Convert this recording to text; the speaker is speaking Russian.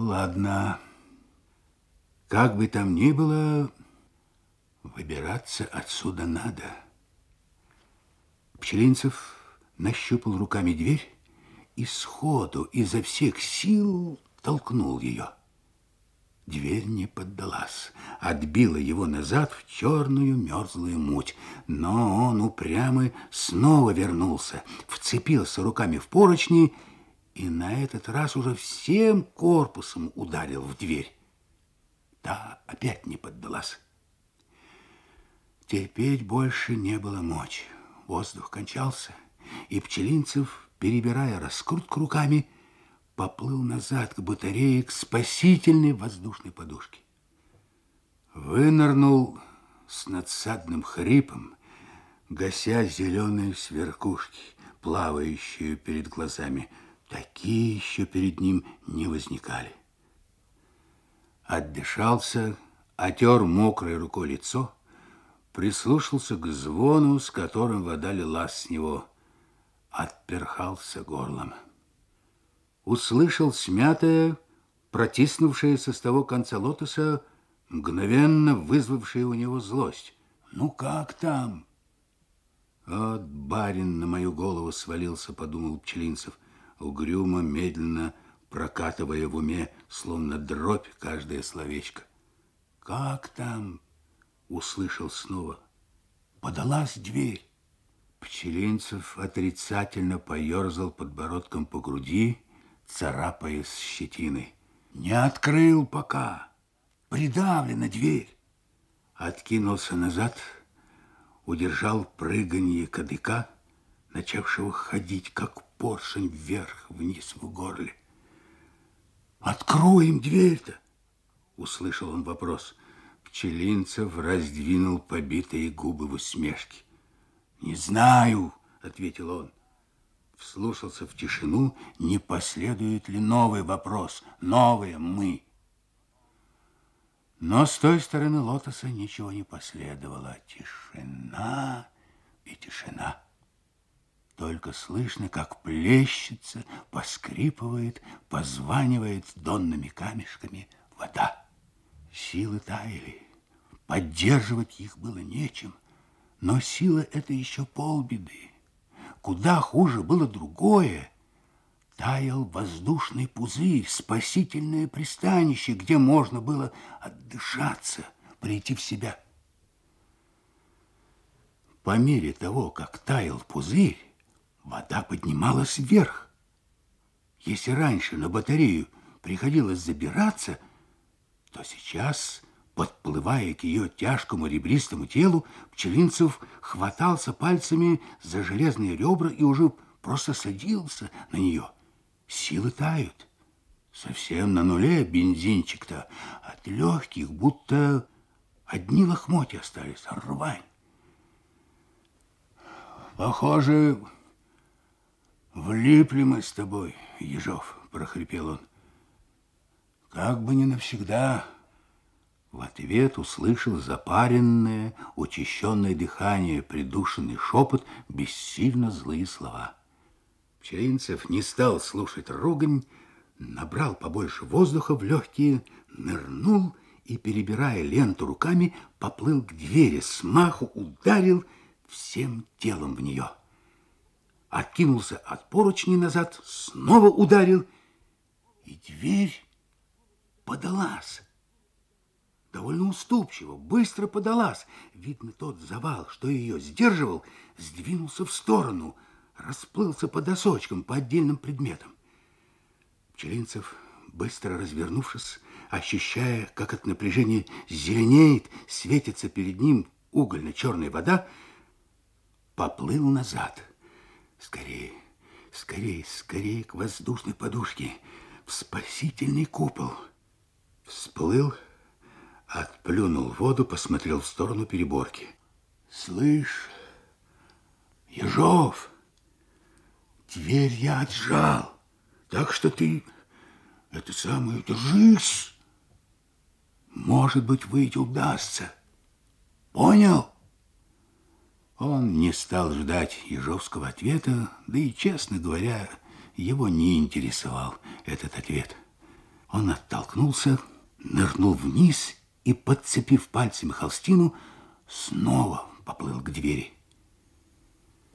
Ладно. Как бы там ни было, выбираться отсюда надо. Пчелинцев нащупал руками дверь и сходу изо всех сил толкнул ее. Дверь не поддалась, отбила его назад в черную мерзлую муть. Но он упрямый снова вернулся, вцепился руками в поручни и на этот раз уже всем корпусом ударил в дверь. Та опять не поддалась. Терпеть больше не было мочи. Воздух кончался, и Пчелинцев, перебирая раскрутку руками, поплыл назад к батарее, к спасительной воздушной подушке. Вынырнул с надсадным хрипом, гася зеленые сверкушки, плавающие перед глазами. Такие еще перед ним не возникали. Отдышался, отер мокрой рукой лицо, прислушался к звону, с которым вода лилась с него, отперхался горлом услышал смятое, протиснувшееся с того конца лотоса, мгновенно вызвавшее у него злость. «Ну как там?» «Вот барин на мою голову свалился», — подумал Пчелинцев, угрюмо, медленно прокатывая в уме, словно дробь, каждое словечко. «Как там?» — услышал снова. «Подалась дверь». Пчелинцев отрицательно поерзал подбородком по груди царапаясь щетиной. Не открыл пока. Придавлена дверь. Откинулся назад, удержал прыганье кадыка, начавшего ходить, как поршень вверх-вниз в горле. «Откроем дверь-то!» — услышал он вопрос. Пчелинцев раздвинул побитые губы в усмешке. «Не знаю», — ответил он вслушался в тишину, не последует ли новый вопрос, новое «мы». Но с той стороны лотоса ничего не последовало. Тишина и тишина. Только слышно, как плещется, поскрипывает, позванивает донными камешками вода. Силы таяли, поддерживать их было нечем, но сила — это еще полбеды. Куда хуже было другое. Таял воздушный пузырь, спасительное пристанище, где можно было отдышаться, прийти в себя. По мере того, как таял пузырь, вода поднималась вверх. Если раньше на батарею приходилось забираться, то сейчас Подплывая к ее тяжкому ребристому телу, Пчелинцев хватался пальцами за железные ребра и уже просто садился на нее. Силы тают. Совсем на нуле бензинчик-то. От легких будто одни лохмотья остались, рвань. Похоже, влипли мы с тобой, Ежов, прохрипел он. Как бы не навсегда... В ответ услышал запаренное, учащенное дыхание, придушенный шепот, бессильно злые слова. Пчелинцев не стал слушать ругань, набрал побольше воздуха в легкие, нырнул и, перебирая ленту руками, поплыл к двери, смаху ударил всем телом в нее. Откинулся от поручни назад, снова ударил, и дверь подалась довольно уступчиво, быстро подалась. Видно, тот завал, что ее сдерживал, сдвинулся в сторону, расплылся по досочкам, по отдельным предметам. Пчелинцев, быстро развернувшись, ощущая, как от напряжения зеленеет, светится перед ним угольно-черная вода, поплыл назад. Скорее, скорее, скорее к воздушной подушке, в спасительный купол. Всплыл, Отплюнул воду, посмотрел в сторону переборки. Слышь, Ежов, дверь я отжал, так что ты это самое держись. Может быть, выйти удастся. Понял? Он не стал ждать Ежовского ответа, да и, честно говоря, его не интересовал этот ответ. Он оттолкнулся, нырнул вниз и, подцепив пальцами холстину, снова поплыл к двери.